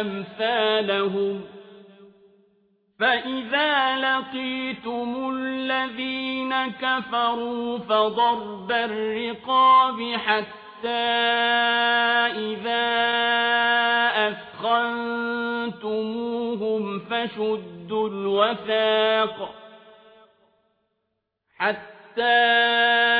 أمثالهم فإذا لقيتم الذين كفروا فضرب الرقاب حتى إذا أثخنتموهم فشدوا الوثاق حتى